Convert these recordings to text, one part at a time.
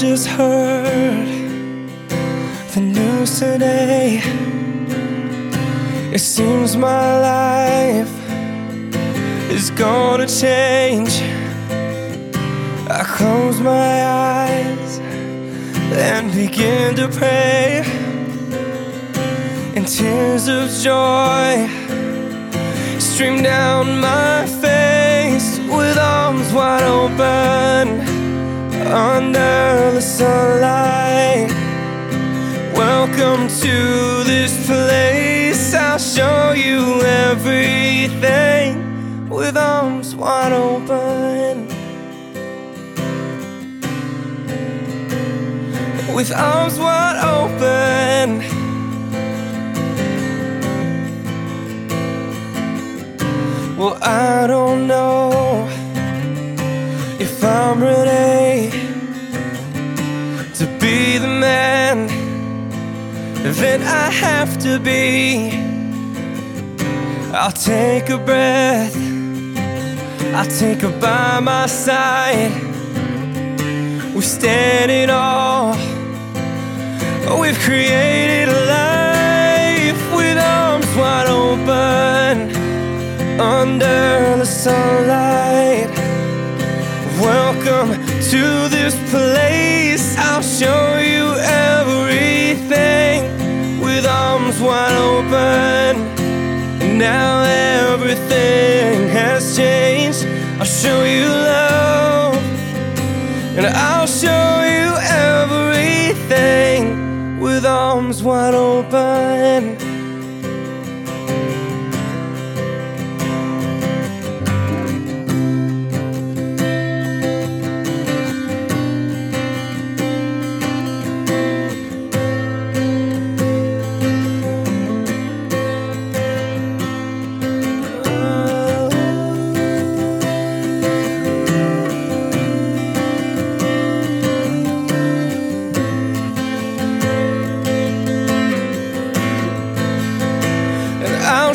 just heard the news today. It seems my life is gonna change. I close my eyes and begin to pray, and tears of joy stream down my face with arms wide open under the sunlight. Welcome to this place. I'll show you everything with arms wide open. With arms wide open. That I have to be. I'll take a breath, I'll take her by my side. We're standing all, we've created a life with arms wide open under the sunlight. Welcome to this place. I'll show you everything arms wide open. Now everything has changed. I'll show you love, and I'll show you everything with arms wide open.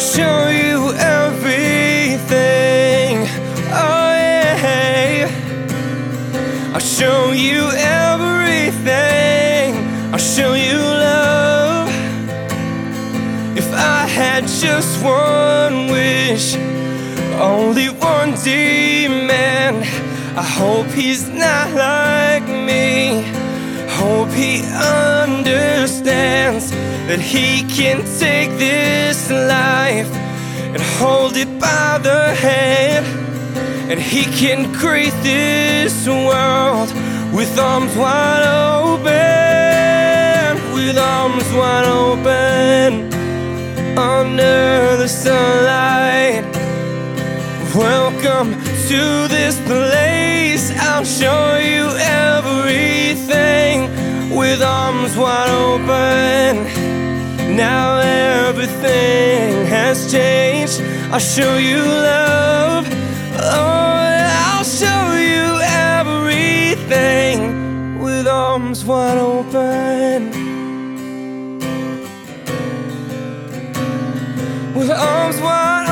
Show you everything. Oh yeah, I'll show you everything. I'll show you love. If I had just one wish, only one demand. I hope he's not like me. Hope he understands that he can take this life and hold it by the hand. And he can create this world with arms wide open, with arms wide open under the sunlight. Welcome to this place. I'll show you everything with arms wide open. Now everything has changed. I'll show you love. Oh, I'll show you everything with arms wide open. With arms wide